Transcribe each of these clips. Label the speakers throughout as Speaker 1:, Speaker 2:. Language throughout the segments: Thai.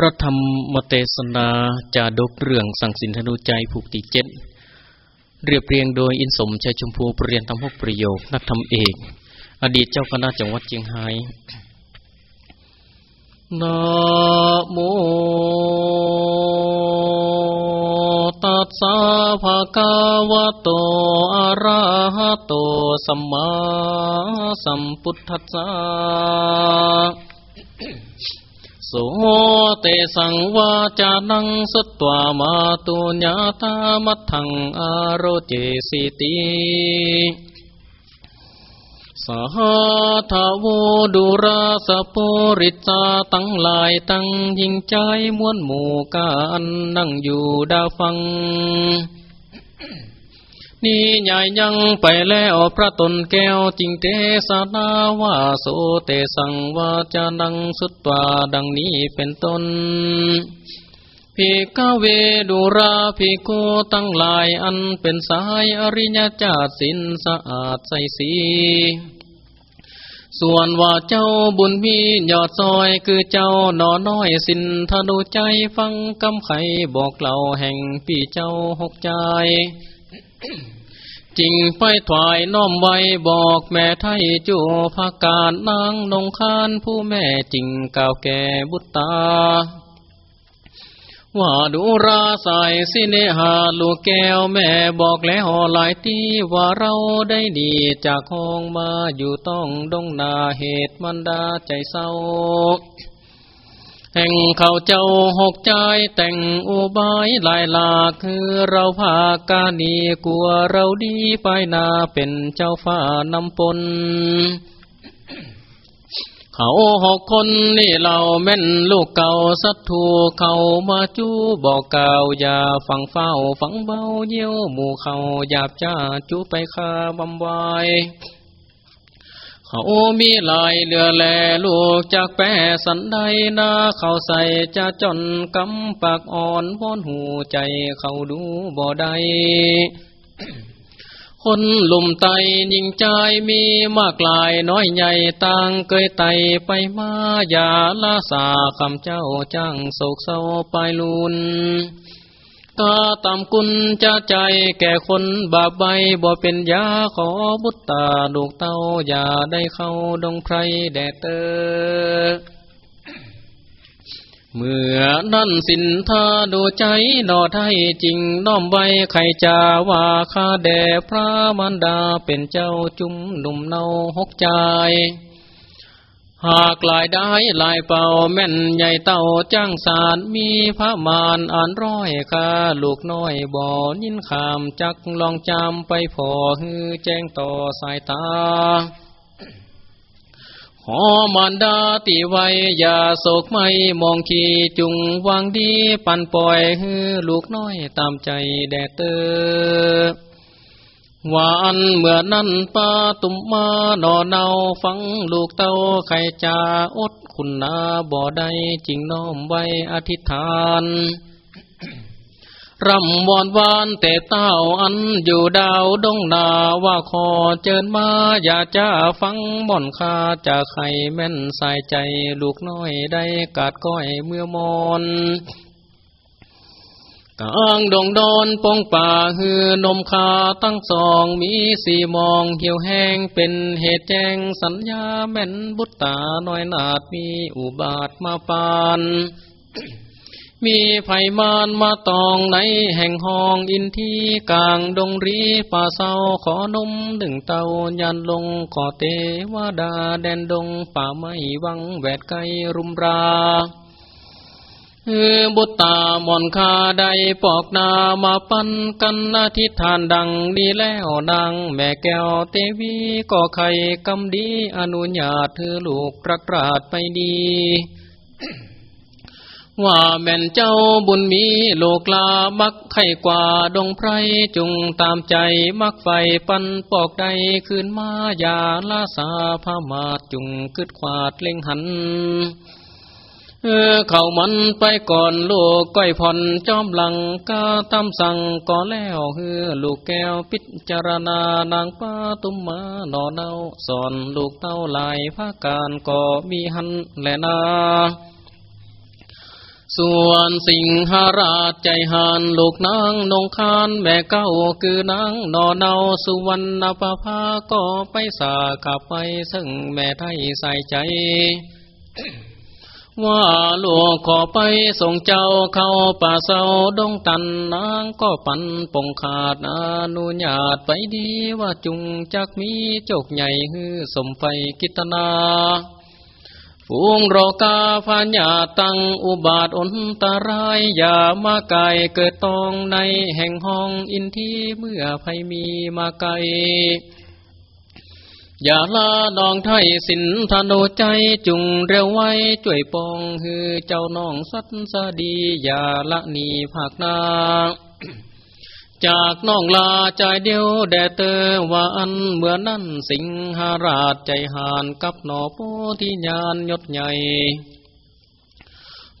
Speaker 1: พระธรรมเทศนาจาดกเรื่องสังสินธนุใจผูกติเจ็ดเรียบเรียงโดยอินสมชัยชมพูปรเรียนทำหกประโยค นักธรรมเอก อดีตเจ้าคณะจังหวัดเชียงไฮ้นะโมตัสสะภะคะวะโตอะระหะโตสัมมาสัมพุทธัสสะ โสเตสังวาจานังสุตวามาตุญาตามัทังอารเจสิติสหทาวดุราสปุริจาตั้งลายตั้งยิงใจมวนหมู่กันนั่งอยู่ดาฟัง นี่ใหญ่ยังไปแล้วพระตนแก้วจริงเทศนาวาโสเตสังวาจานังสุตวาดังนี้เป็นต้นภิกเวดุราภิกตั้งหลายอันเป็นสายอริยจาสินสะอาดใสสีส่วนว่าเจ้าบุญมียอดซอยคือเจ้าหนอน้อยสินธนุใจฟังกำไขบอกเล่าแห่งพี่เจ้าหกใจ จริงไปถวายน้อมไว้บอกแม่ไทยจูภาการนางนงคานผู้แม่จริงก่าวแก่บุตตา ว่าดูราใสสิเนหาลูกแก้วแม่บอกแล้วหลายที่ว่าเราได้ดีจากห้องมาอยู่ต้องดงนาเหตุมันดาใจเศร้า แห่งเขาเจ้าหกใจแต่งอุบายหลายหลากคือเราภาคกานีกลัวเราดีไปนาเป็นเจ้าฟ้านำปนเขาหกคนนี่เราแม่นลูกเก่าสัตถูเขามาจูบอกเก่าอย่าฟังเฝ้า ฟังเบาเยี่ยวหมู่เขาหยาบจ้าจูไปคาบำไว เขามีลายเรือแลลูกจากแปสันใดนาเขาใส่จะจนกำปากอ่อนวอนหูใจเขาดูบ่ได้คนลุ่มไตยิงใจมีมากลายน้อยใหญ่ต่างเคยไตไปมาอย่าลาสาคำเจ้าจ้างโศกเศร้าไปลุน ตาตามกุญจะใจแก่คนบาปใบบ่เป็นยาขอบุตตาลูกเต้าอย่าได้เข้าดงไพรแดดเตอเมื่อนั้นสินทาดูใจนอไทยจริงน้อมไว้ใครจาว่าข้าแด่พระมันดาเป็นเจ้าจุ้มหนุ่มเนาหกใจ หากลายได้ลายเป่าแม่นใหญ่เต่าจ้างสารมีพระมารอ่านร้อยคาลูกน้อยบ่อยินขามจักลองจำไปพอฮือแจ้งต่อสายตาขอมารดาตีไว้อย่าโศกไม่มองขีจุงวางดีปันปล่อยฮือลูกน้อยตามใจแดดเตอ วานเมื่อนั้นป้าตุ่มมาหนอเนาฟังลูกเต้าใครจาอดคุณนาบ่ได้จริงน้อมไว้อธิษฐานรำวอนวานแต่เต้าอันอยู่ดาวดงนาว่าขอเจิญมาอย่าจะฟังบ่อนคาจะใครแม่นสายใจลูกน้อยได้กาดก้อยเมื่อมอน กลางดงดอนปงป่าฮือนมคาตั้งสองมีสีมองเหี่ยวแห้งเป็นเหตุแจ้งสัญญาแม่นบุตตาน้อยนาดมีอุบาทมาปาน มีไผ่มานมาตองในแห่งห้องอินทีกลางดงรีป่าเศร้าขอนมดึงเตายันลงขอเตวดาแดนดงป่าไม้วังแวดไกรุมรา คือบุตตามอนคาได้ปอกนามาปันกันอธิษฐานดังดีแล้วดัง แม่แก้วเตวีก็ไข่กำดีอนุญาตเธอลูกรักราดไปดี ว่าแม่นเจ้าบุญมีโลกลามักไข่กว่าดงไพรจุงตามใจมักไฟปันปอกใดคืนมาอย่าลาสาพามาจุงกึดขวาดเล็งหัน เออเข้ามันไปก่อนลูกก้อยผ่อนจอมหลังกาตามสั่งก่อแล้วเฮือลูกแก้วพิจารณานางป้าตุ้มมาหนอเนาสอนลูกเต้าลายภาการก็มีหันแลนาส่วนสิงหาราชใจหานลูกนางนงคานแม่เก้าคือนางนอเนาสุวรรณปภาก็ไปสาขับไปซึ่งแม่ไทยใส่ใจ ว่าลูกขอไปส่งเจ้าเข้าป่าเศร้าดงตันนางก็ปันปงขาดอนุญาตไปดีว่าจุงจักมีโจกใหญ่ฮือสมไฟกิตนาฟูงโรกาพาญาตังอุบาทอนตรายอย่ามาไกลเกิดตองในแห่งห้องอินทีเมื่อภัยมีมาไกล อย่าลาดองไทยสินธนูใจจุงเร็วไว้ช่วยปองฮือเจ้าน้องสัตสดี อย่าละนีภาคนาจากน้องลาใจเดียวแดเตอว่าอันเมื่อนั้นสิงหาราชใจหานกับหนอโพธิญาณยศใหญ่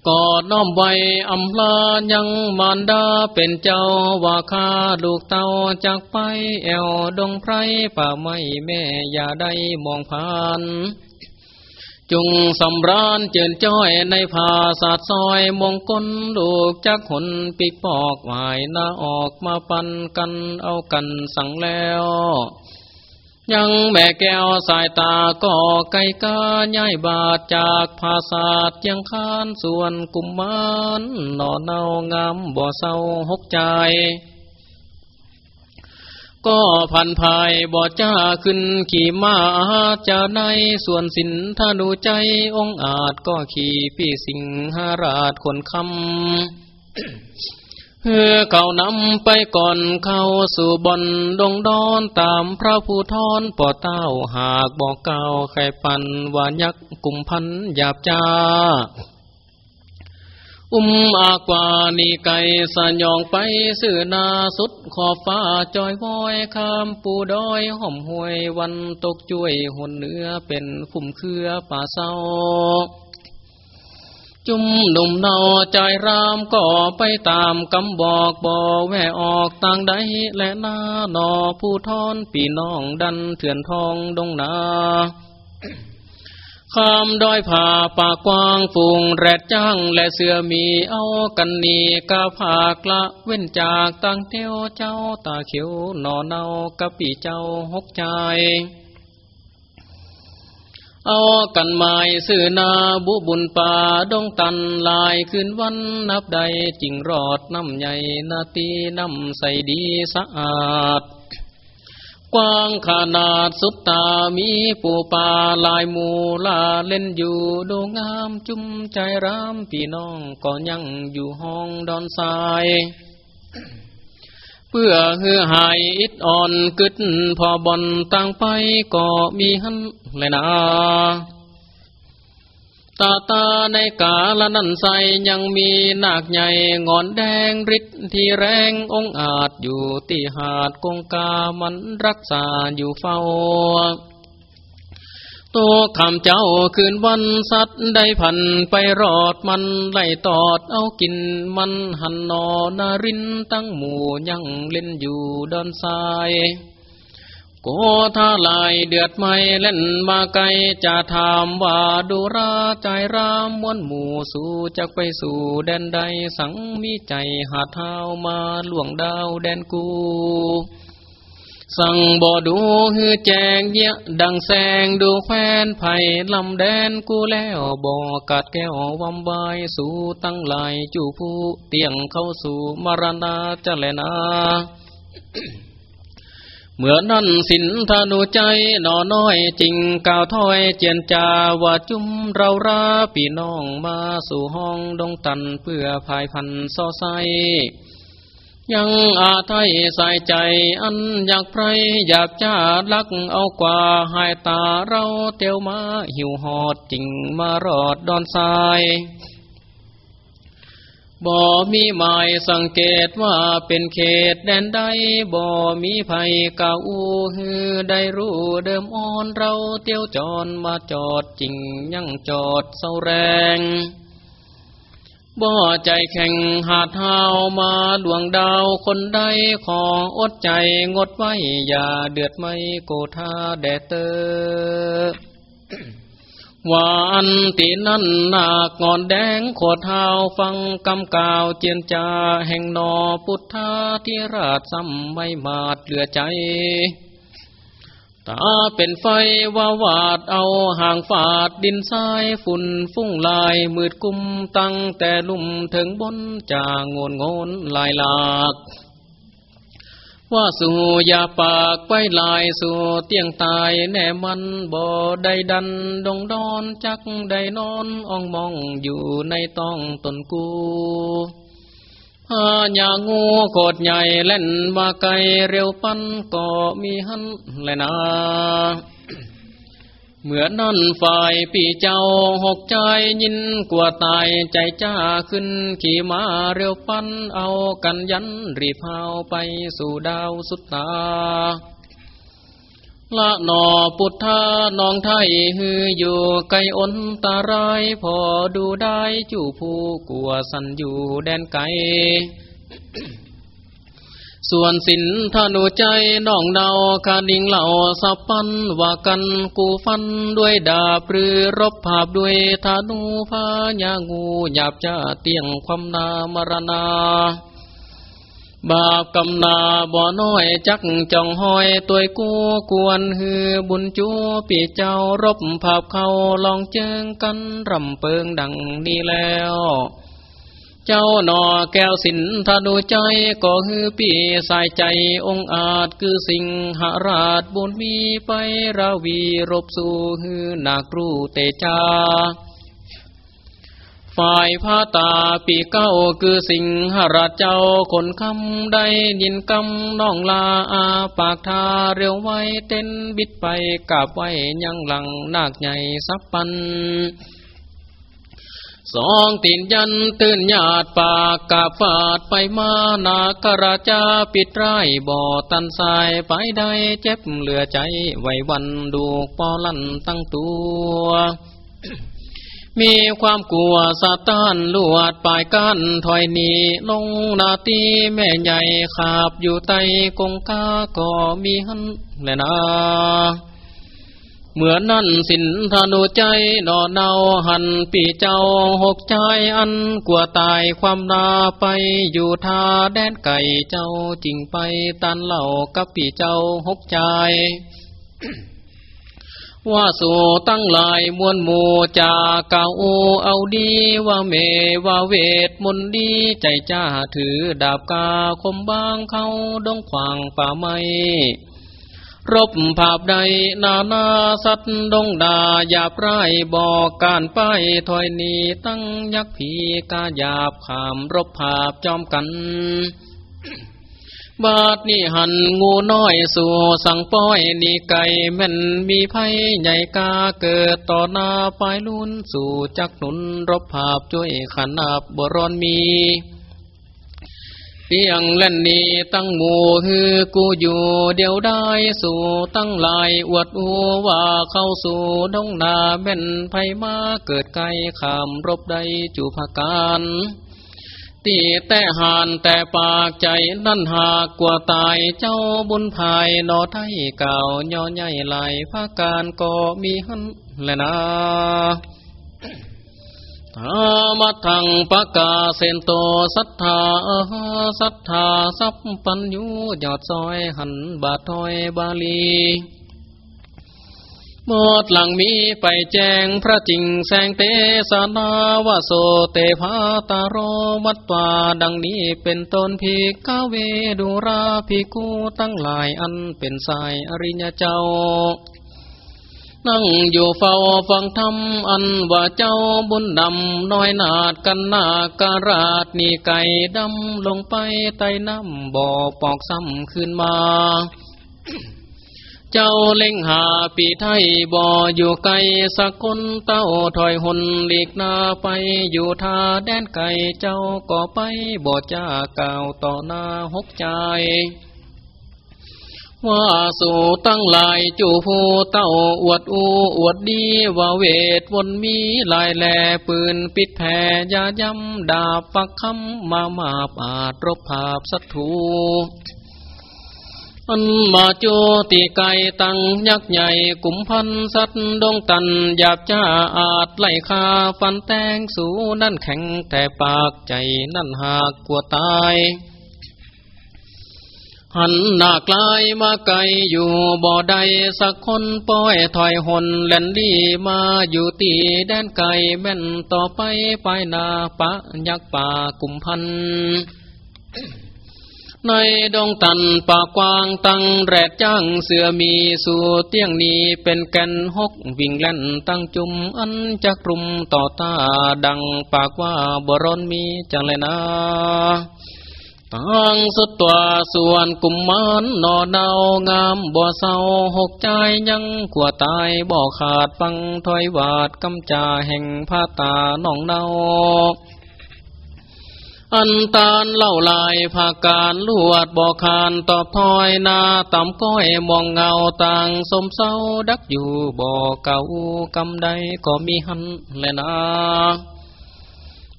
Speaker 1: กอดน้อมไว้อำลายังมารดาเป็นเจ้าว่าข้าลูกเต้าจากไปแอวดงไพรป่าไม่แม่อย่าได้มองผ่านจุงสำราญเจินจ้อยในภาศาสซอยมงคลลูกจักหนปีกปอกหวายหน้าออกมาปันกันเอากันสั่งแล้ว ยังแม่แก้วสายตาก็ไกลกาย้ายบาดจากภาษาทยังคานส่วนกุมมานนอเนางามบ่อเศร้าหกใจ ก็พันภายบ่อจ้าขึ้นขี่ม้าจะในส่วนสินธนูใจองอาจก็ขี่พี่สิงหราชคนคำ เพื่อเขานำไปก่อนเข้าสู่บนดงดอนตามพระผู้ทอนป่อเต้าหากบอกเก่าใครปันวายักกุมพันหยาบจ้า อุ้มอากวานีไก่สัญยองไปสื่อนาสุดขอบฟ้าจอยวอยคามปูดอยห่อมหวยวันตกจุ้ยหนเนื้อเป็นฝุ่มเครือป่าเศร้า จุ่มหนุ่มเนาใจรามก็ไปตามกำบอกบ่แวออกต่างใดและนาหนอผู้ทอนปีน้องดันเถื่อนทองดงนาคำดอยผ่าปากกว้างฝูงแรดจ้างและเสือมีเอากันนีกะผากละเว้นจากตั้งเที่ยวเจ้าตาเขียวนอเนา กะปีเจ้าหกใจ เอากันไม้สื่อนาบุบุญป่าดงตันลายคืนวันนับใดจริงรอดน้ำใหญ่นาตีน้ำใสดีสะอาด กว้างขนาดสุดตามีปูปลาลายมูลาเล่นอยู่ดูงามจุ้มใจรามพี่น้องก็ยังอยู่ห้องดอนทราย เพื่อเฮือหายอิดอ่อนกึดพอบอนต่างไปก็มีหันเลยนะตาตาในกาละนันใสยังมีนาคใหญ่งอนแดงฤทธิ์ที่แรงองอาจอยู่ที่หาดกงกามันรักษาอยู่เฝ้า ตัวคำเจ้าคืนวันสัตว์ได้พันไปรอดมันไล่ตอดเอากินมันหันนอนารินตั้งหมู่ยังเล่นอยู่ดอนทรายโกธาลายเดือดไม่เล่นมาไกลจะถามว่าดูราใจรามมวนหมู่สู่จะไปสู่แดนใดสังมีใจหาเท้ามาหลวงดาวแดนกู สั่งบ่ดูฮือแจงเยะดังแสงดูแฟนไผ่ลำแดนกูแล้วบ่กัดแก้ววำบายสู่ตั้งหลายจูผู้เตียงเข้าสู่มรณาจะแลนาเมื่อนั้นสินธนูใจหนอน้อยจริงกาวถ้อยเจียนจาว่าจุ้มเราราพี่น้องมาสู่ห้องดงตันเพื่อภายพันซอไซ ยังอาไทยใส่ใจอันอยากไพรอยากจ้าลักเอากว่าหายตาเราเตียวมาหิวหอดจริงมารอดดอนทรายบ่มีหมายสังเกตว่าเป็นเขตแดนใดบ่มีภัยเก่าฮือได้รู้เดิมอ่อนเราเตียวจอนมาจอดจริงยังจอดเศร้าแรง บ่ใจแข็งหาดเท้ามาดวงดาวคนใดขออดใจงดไว้ อย่าเดือดไม่โกธาแดเตอวานตีนั่นนากงอนแดงขวดเท้าฟังกำกาวเจียนจาแห่งนอพุทธาที่ราชซ้ำไม่มาดเหลือใจ ตาเป็นไฟวาวาดเอาห่างฝาดดินทรายฝุ่นฟุ้งลายมืดกุมตั้งแต่ลุ่มถึงบนจางงนงนลายหลากว่าสู่ยาปากไปลายสู่เตียงตายแน่มันบ่ได้ดันดงดอนจักได้นอนอ่องมองอยู่ในต้องตนกู หาญางูโกดใหญ่เล่นมาไกลเร็วปันก็มีหันแลยนะเหมือนนั่นฝ่ายปีเจ้าหกใจยินกลัวตายใจจ้าขึ้นขี่มาเร็วปั้นเอากันยันรีพาวไปสู่ดาวสุดตา ละนอปุถานองไทยฮืออยู่ไกลอนตารายพอดูได้จู่ผู้กลัวสันอยู่แดนไกล ส่วนสินธนูใจน้องเดาคาดิงเหล่าสับปันว่ากันกูฟันด้วยดาบหรือรบภาพด้วยธนูพาญางูหยาบจะเตียงความนามรณา บาปกำนาบ่อน้อยจักจ่องห้อยตัวกู้กวนฮือบุญจูปีเจ้ารบภาพเขาลองเจิงกันรำเปิงดังนี้แล้ว เจ้าหนอแก้วสินถ้าดูใจก็ฮือปีสายใจองอาจคือสิ่งหาราชบุญมีไปราวีรบสู่ฮือนาครูเตจา ฝ่ายพาตาปีเก้าคือสิงหราชเจ้าคนคำได้ยินกำน้องลาอาปากทาเร็วไว้เต้นบิดไปกับไว้ยังหลังนาคใหญ่สับปันสองตินยันตื่นญาติปากกาฟาดไปมานากราจาปิดไรบ่อตันสายไปได้เจ็บเหลือใจไว้วันดูปอลันตั้งตัว มีความกลัวสาตานลวดปลายก้นถอยหนีลงนาตีแม่ใหญ่ขาบอยู่ใต้กงกาก็มีหันแลนะเหมือนนั่นสินธนูใจนอเนาหันปีเจ้าหกใจอันกลัวตายความนาไปอยู่ทาแดนไก่เจ้าจริงไปตันเหล่ากับปีเจ้าหกใจ ว่าสู่ตั้งลายมวลหมู่จากเก่าเอาดีว่าเมว่าเวทมนดีใจจ้าถือดาบกาคมบางเขาดงขวางป่าไม้รบภาพใดนานาสัตว์ดงดาหยาบไรบอกการไปถอยนีตั้งยักษ์ผีกาหยาบขามรบภาพจอมกัน บาดนี่หันงูน้อยสู่สังป้อยนี่ไก่แม่นมีไพ่ใหญ่กาเกิดต่อหน้าปลายลุนสู่จักหนุนรบภาพช่วยขันนาบบรอนมีเปียงเล่นนี้ตั้งหมู่ฮือกูอยู่เดียวได้สู่ตั้งลายอวดอูว่าเข้าสู่ดงนาแม่นไผมาเกิดไกลขามรบใดจูภาการ ตีแต่หานแต่ปากใจนั่นหากกว่าตายเจ้าบุญภายนอไทยเก่าย่อใหญ่ไหลภาการก็มีหันแลนะธรรมทังปะกาเซนโตสัทธาสัทธาสัพปัญญูยอดซอยหันบาทอยบาลี มดหลังมีไปแจ้งพระจิงแสงเตสนาวโสเตภาตาโรวัตวาดังนี้เป็นต้นพิกาเวดุราภิกูตั้งหลายอันเป็นสายอริยเจ้า นั่งอยู่เฝ้าฟังธรรมอันว่าเจ้าบุญดำน้อยนาดกันนาการาดนี่ไก่ดำลงไปใต้น้ำบ่อปอกซ้ำขึ้นมา เจ้าเล็งหาปีไทยบ่ออยู่ไกลสักคนเต้าถอยหุนหลีกนาไปอยู่ทาแดนไก่เจ้าก็ไปบ่จ้าเก่าวต่อหน้าหกใจว่าสู่ตั้งหลายจูผู้เต้าอวดอูอวดดีว่าเวทวนมีลายแหลปืนปิดแผ่ยาย้ำดาบฟักคำมามาปาดรบภาพศัตรู อันมาโจตีไก่ตังยักษ์ใหญ่กุมพันสัตดงตันหยาบจ้าอาจไล่คาฟันแตงสูนั่นแข็งแต่ปากใจนั่นหากกลัวตาย หันหน้ากลายมาไกลอยู่บ่อใดสักคนป้อยถอยหนแล่นดีมาอยู่ตีแดนไก่แม่นต่อไปไปนาปะยักษ์ป่ากุมพัน ในดงตันป่ากว้างตั้งแรดจ้างเสือมีสู่เตียงนี้เป็นแก่นหกวิ่งเล่นตั้งจุมอันจักรุมต่อตาดังปากว่าบรอนมีจังเลยนะตั้งสุดตัวส่วนกุมมันนอเดางามบ่เศร้าหกใจยังขวตายบ่ขาดฟังถอยวาดกำจาแห่งผ้าตาน้องเนา อันตานเล่าลายภาการลวดบอกคานตอบถอยนาต่ำก้อยมองเงาต่างสมเศร้าดักอยู่บ่อเก่ากำใดก็มีหันแลนา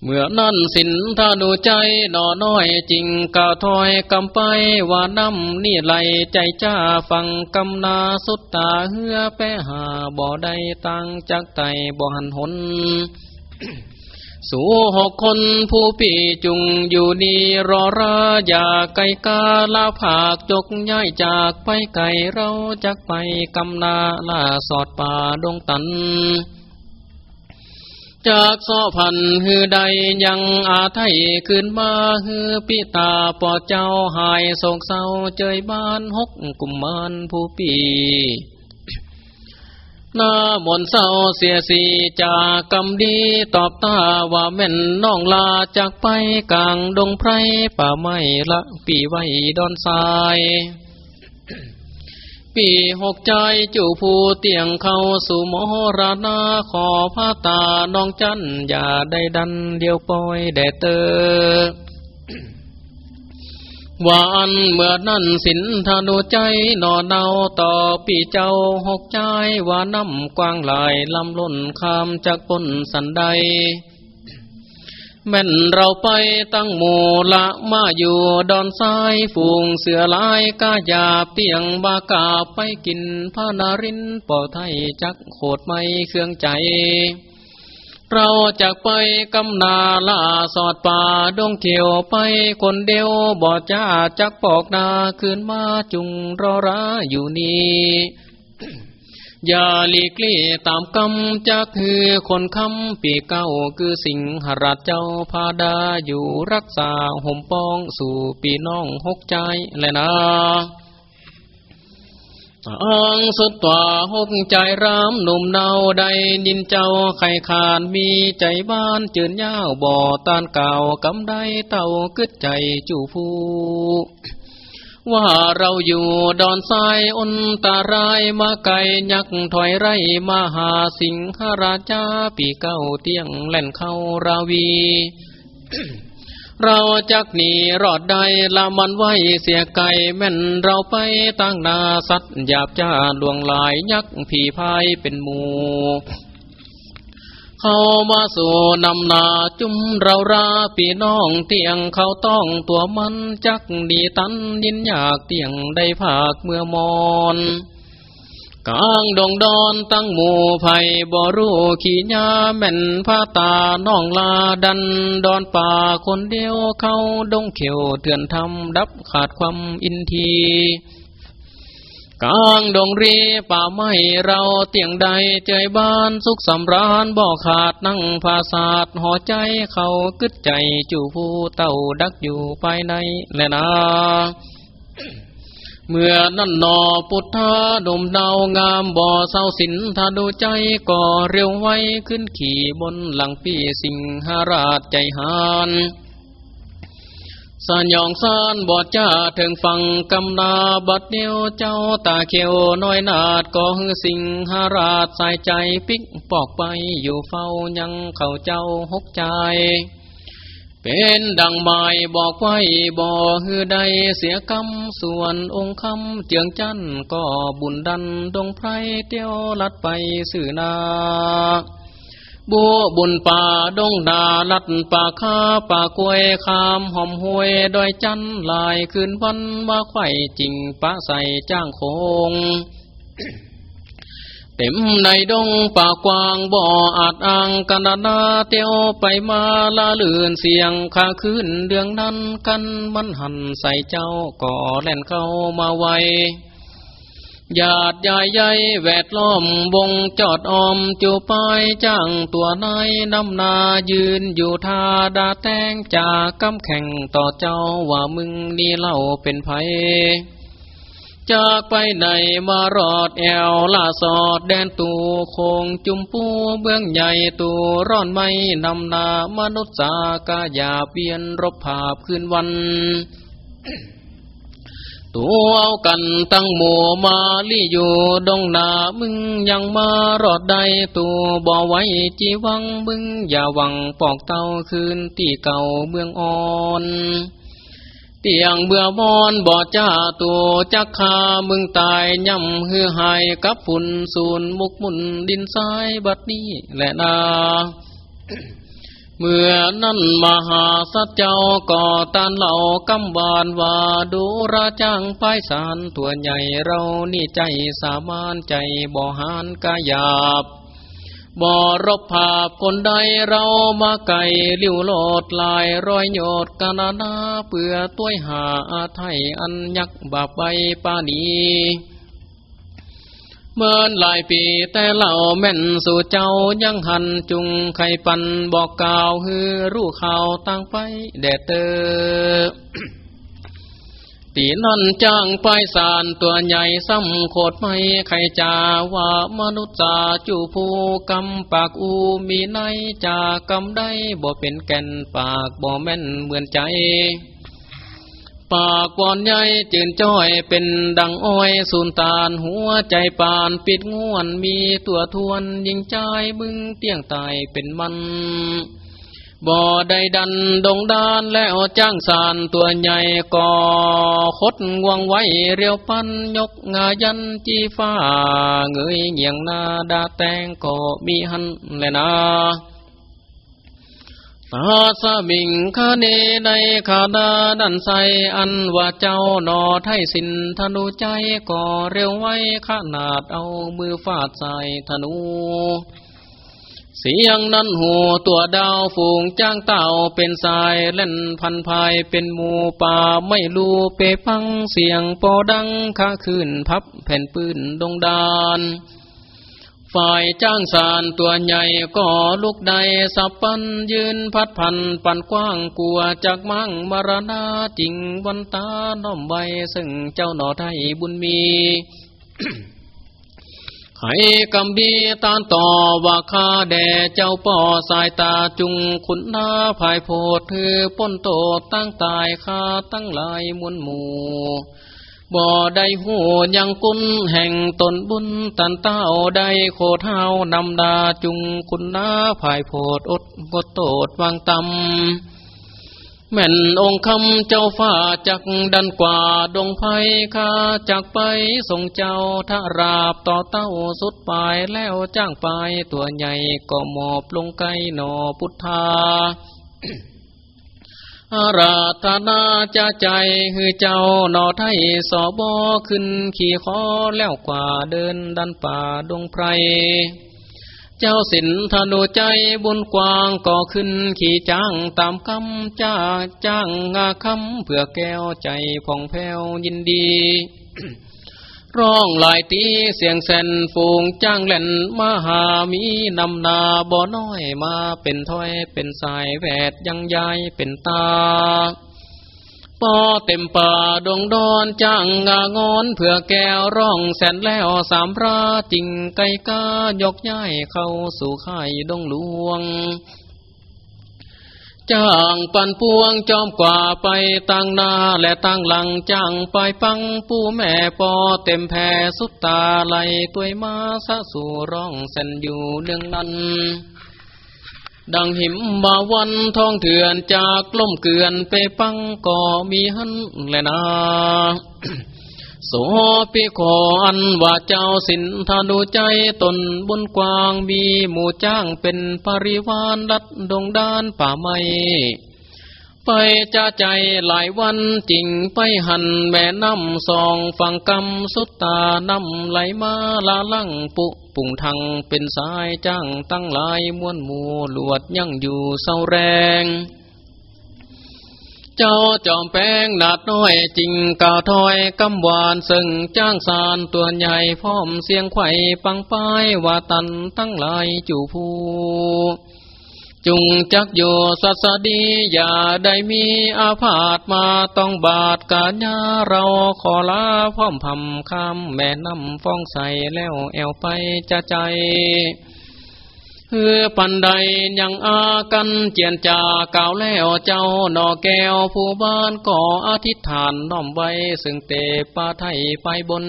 Speaker 1: เมื่อนั้นสินถ้าดูใจหนอน้อยจริงกาถอยกำไปว่าน้ำนี่ไหลใจจ้าฟังกำนาสุดตาเฮือแปหาบ่อใดตั้งจักไตบ่หันหน สู่หกคนผู้ปีจุงอยู่นี่รอราอย่าไก่กาลาผากจกย้ายจากไปไก่เราจักไปกำนาลาสอดป่าดงตัน จากซอพันฮือใดยังอาไทยขึ้นมาฮือปิตาปอเจ้าหายโศกเศร้าเจยบ้านหกกุมมานผู้ปี นามนเศร้าเสียสีจากกำดีตอบตาว่าแม่นน้องลาจากไปกลางดงไพรป่าไม้ละปีไว้ดอนทราย ปีหกใจจู่ผู้เตียงเข้าสู่มรณาขอพาตาน้องจันอย่าได้ดันเดียวปล่อยแดดเตอ วานเมื่อนั้นสินธนุใจนอเนาต่อปีเจ้าหกใจว่าน้ำกว้างหลายลำล้นคำจากปนสันใด แม่นเราไปตั้งหมู่ละมาอยู่ดอนซ้ายฝูงเสือลายกาหยาเตียงบากาไปกินพานารินป่อไทยจักโคดไม่เครื่องใจ เราจากไปกำนาลาสอดป่าดงเขียวไปคนเดียวบอดจ้าจักปอกนาคืนมาจุงรอราอยู่นี่อย่าหลีกลี่ตามกำจักคือคนคำปีเก้าคือสิงหราชเจ้าพาดาอยู่รักษาห่มป้องสู่ปีน้องหกใจแลนะ อังสุดตัวหกใจรามหนุ่มเนาใดดินเจ้าไข่ขานมีใจบ้านเจืนยาวบ่อตานเก่ากำได้เต่ากึดใจจูผู้ว่าเราอยู่ดอนทรายอนตารายมาไก่ยักถอยไรมาหาสิงหราชาปีเก้าเตียงแล่นเข้าราวี เราจักหนีรอดได้ละมันไว้เสียไก่แม่นเราไปตั้งนาสัตหยาบจ้าดวงลายยักษ์ผีพายเป็นหมูเข้ามาสู่นำนาจุ้มเราราปีน้องเตียงเขาต้องตัวมันจักดีตันยินอยากเตียงได้ภาคเมื่อมอน กลางดงดอนตั้งหมู่ไผ่บ่รู้ขี่ยาแม่นผ้าตาน้องลาดันดอนป่าคนเดียวเข้าดงเขียวเถื่อนทำดับขาดความอินทีกลางดงรีป่าไม้เราเตียงใดเจยบ้านสุขสำราญบ่อขาดนั่งภาษาดหอใจเขากึดใจจู่ผู้เต่าดักอยู่ภายในแลนะ เมื่อนั่นนอพุทธาดมดาวงามบ่อเศร้าสินถ้าดูใจก่อเร็วไว้ขึ้นขี่บนหลังปีสิงหราชใจหานสัญญองสานบอดจ้าถึงฟังกำนาบัดเดียวเจ้าตาเขียวน้อยนาดก็ฮือสิงหราชใส่ใจปิกปอกไปอยู่เฝ้ายังเข้าเจ้าหกใจ เป็นดังไม้บอกไว้บ่ฮือใดเสียกรรมส่วนองค์คำเจียงจันก็บุญดันดงไพรเตียวลัดไปสื่อนาบัวบุญป่าดงดาลัดป่าคาป่ากล้วยคามหอมหวยดอยจันลายคืนวันมาไข่จริงปะใส่จ้างคง เต็มในดงป่ากวางบ่ออาจอ่างกันนาเตียวไปมาลาลื่นเสียงข้าคืนเดืองนั้นกันมันหันใส่เจ้าก่อแล่นเข้ามาไวหยาดยายใหญ่แวดล้อมวงจอดอมจูปายจ้างตัวนายน้ำนายืนอยู่ท่าดาแตงจากกำแข่งต่อเจ้าว่ามึงนี่เล่าเป็นไผ จากไปไหนมารอดแอวล่าสอดแดนตูคงจุมปูเบื้องใหญ่ตูร่อนไม่นำนามนุษย์สากาอย่าเปลี่ยนรบภาพคืนวันตัวเอากันตั้งหมู่มาลี่อยู่ดงนามึงยังมารอดใดตัวบ่ไว้จีวังมึงอย่าหวังปอกเต้าคืนที่เก่าเมืองอ่อน เตียงเบื่อบอนบ่จ้าตัวจักคามึงตายย่ำเฮือหายกับฝุ่นสูนมุกมุนดินทรายบัดนี้แหละนาเมื่อนั้นมหาสัจเจ้าก่อตานเหล่ากำบานว่าดูราจังป้ายสารตัวใหญ่เรานี่ใจสามานใจบ่หานกายาบ บ่รบภาพคนใดเรามาไก่ลิ้วโลดลายรอยโยดกานานาเปื่อต้วยหาอาไทยอันยักบาปใบปานีเมื่อหลายปีแต่เล่าแม่นสู่เจ้ายังหันจุงไข่ปันบอกกล่าวฮือรู้ข่าวตั้งไปแดดเตอ ตีนั่นจ้างไปสารตัวใหญ่ซ้ำโคตรไม่ใครจาว่ามนุษย์จาจูผู้กำปากอูมีในจากำได้บ่เป็นแก่นปากบ่แม่นเหมือนใจปากวอนใหญ่จืนจ้อยเป็นดังอ้อยสูนตาลหัวใจปานปิดง่วนมีตัวทวนยิงใจบึงเตียงตายเป็นมัน บ่ได้ดันดงดานแล้วจ้างสารตัวใหญ่ก่อคดงวงไว้เรียวปันยกงายันจีฟ้าเงยเงียงนาดาแตงก็มีหันแลนาตาสมิงคเนในขาดาดันใสอันว่าเจ้านอไทยสินธนูใจก่อเร็วไว้ขนาดเอามือฟาดใส่ธนู เสียงนั้นหูตัวดาวฝูงจ้างเต่าเป็นสายเล่นพันภายเป็นหมูป่าไม่รู้เปพังเสียงปอดังข้าคืนพับแผ่นปืนดงดานฝ่ายจ้างสารตัวใหญ่ก็ลุกใดสับปันยืนพัดพันปันกว้างกลัวจากมั่งมรณาจริงวันตาน้อมใบซึ่งเจ้าหนอไทยบุญมี ให้กำบีตานต่อว่าข้าแด่เจ้าป่อสายตาจุงขุนนาภายโพดเธอป้นโตตั้งตายข้าตั้งลายมวลหมู่บ่ได้หูยังกุนแห่งตนบุญตันเต้าได้โคเท้านำดาจุงคุณนาภายโพดอดกดโตดวางตำ แม่นองค์คำเจ้าฟ้าจักดันกว่าดงไพข้าจากไปส่งเจ้าทาราบต่อเต้าสุดปลายแล้วจ้างไปตัวใหญ่ก็หมอบลงไกหนอพุทธาอาราธนาจะใจฮือเจ้าหนอไทยสอบอขึ้นขี่คอแล้วกว่าเดินดันป่าดงไพร เจ้าสินธนูใจบุญกว้างก็ขึ้นขี่จ้างตามคำจ้าจ้างงาคำเพื่อแก้วใจผ่องแผ้วยินดี ร้องลายตีเสียงแสนฟูงจ้างเล่นมาหามีนำนาบ่อน้อยมาเป็นถ้อยเป็นสายแวดยังยายเป็นตา ปอเต็มป่าดงดอนจ้างงางอนเพื่อแก้วร้องแสนแล้วสามราจริงไก่กายกย้ายเข้าสู่ไข่ดงหลวงจ้างปันปวงจอมกว่าไปตั้งนาและตั้งหลังจ้างไปปังปูแม่ปอเต็มแผ่สุดตาไหลตัวมาสะสู่ร้องเส้นอยู่เรื่องนั้น ดังหิมบาวันทองเถื่อนจากล่มเกลื่อนไปปังก็มีหันแลนาโสปิขออันว่าเจ้าสินธานุใจตนบนกวางมีหมู่จ้างเป็นปริวานรัดดงดานป่าไม้ ไปจะใจหลายวันจริงไปหันแม่น้ำสองฝั่งกำสุดตาน้ำไหลมาลาลังปุปุ่งทางเป็นสายจ้างตั้งหลายม้วนหมูหลวดยังอยู่เศร้าแรงเจ้าจอมแป้งนาดน้อยจริงกาถอยกำวานซึ่งจ้างสารตัวใหญ่พร้อมเสียงไข่ปังป้ายว่าตันตั้งหลายจูผู้ จุงจักโยสัสดีอย่าได้มีอาพาธมาต้องบาดกาญาเราขอลาพร้อมพำคำแม่น้ำฟ้องใสแล้วแอวไปจะใจเฮือปันใดยังอากันเจียนจาก่าวแล้วเจ้าหนอแก้วผู้บ้านก่ออธิษฐานน้อมไว้ ซึ่งเตปาไทยไปบน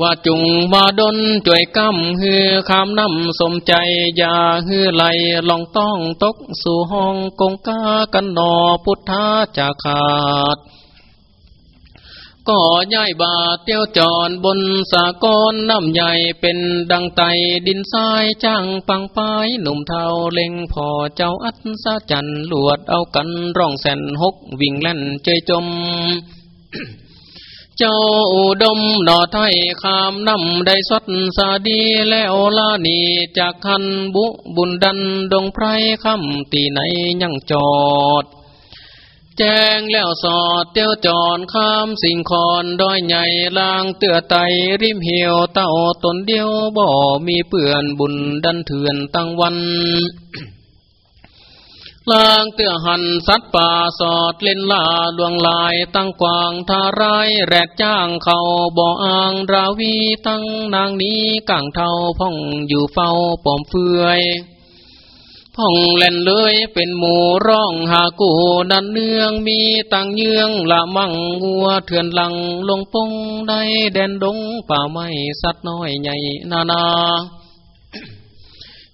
Speaker 1: ว่าจุงมาดนจวยกำฮือคำนำสมใจอย่าฮือไหลลองต้องตกสู่ห้องกงกากันนอพุทธาจะขาด ก็ย้ายบาเตี้ยวจอนบนสากรน้ำใหญ่เป็นดังไตดินทรายจ้างปังปายหนุ่มเทาเล็งพอเจ้าอัศสจันลวดเอากันร่องแสนหกวิ่งเล่นเจยจม เจ้าอุดมหนอไทยคามน้ำได้สดสาดีแล้วลานีจากคันบุบุญดันดงไพรคำตีไหนยังจอด แจ้งแล้วสอดเตี้ยวจอนข้ามสิงคอนดอยใหญ่ลางเตือไตริมเหี่ยวเต่าตนเดียวบ่ มีเปื่อนบุญดันเถื่อนตั้งวัน ลางเตือหันสัตว์ป่าสอดเล่นลาดวงลายตั้งกวางทารายแรกจ้างเขาบ่ออ่างราวีตั้งนางนี้ก่างเทาพ่องอยู่เฝ้าปอมเฟือยพ่องเล่นเลยเป็นหมูร้องหากูดันเนืองมีตังเยืองละมั่งหัวเถื่อนหลังลงปงได้แดนดงป่าไม้สัตว์น้อยใหญ่นานา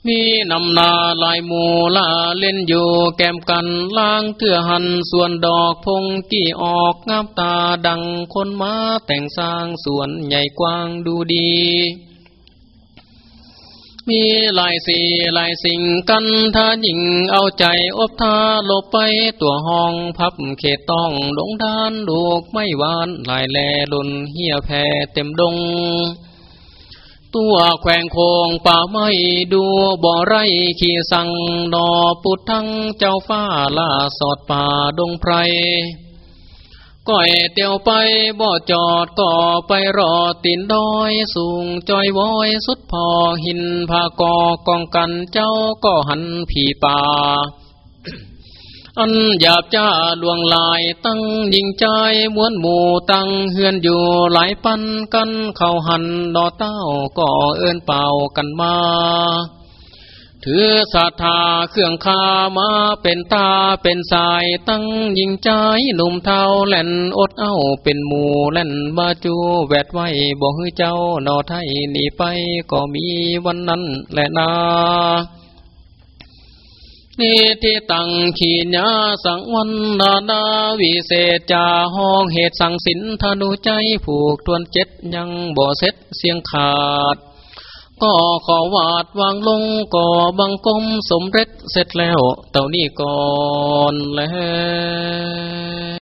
Speaker 1: มีนำนาลายมูลาเล่นอยู่แกมกันล่างเถื่อหันส่วนดอกพงกี่ออกงามตาดังคนมาแต่งสร้างส่วนใหญ่กว้างดูดี มีลายสีลายสิ่งกันท่าหญิงเอาใจอบทาลบไปตัวห้องพับเขตต้องดงดานดูกไม่หวานลายแลลุนเฮียแพ่เต็มดง ตัวแขวงโคงป่าไม้ดูบ่อไรขี่สังนอปุดทั้งเจ้าฟ้าล่าสอดป่าดงไพรก้อยเตียวไปบ่อจอดก่อไปรอตินดอยสูงจอยวอยสุดพอหินผากอกองกันเจ้าก็หันผีป่า อันหยาบจ้าลวงลายตั้งยิงใจมวนหมู่ตั้งเฮือนอยู่หลายปันกันเข้าหันดอเต้าก็เอินเป่ากันมาถือศรัทธาเครื่องคามาเป็นตาเป็นสายตั้งยิงใจหนุ่มเทาแล่นอดเอาเป็นหมูแล่นบาจูแวดไว้บอกให้เจ้านอไทยหนีไปก็มีวันนั้นแหละนา นี่ที่ตั้งขีญาสังวันนานาวิเศษจาห้องเหตุสังสินธนุใจผูกทวนเจ็ดยังบ่เซ็จเสียงขาด ก็ขอวาดวางลงก่อบังกมสมเร็จเสร็จแล้วเต่านี้ก่อนแล้ว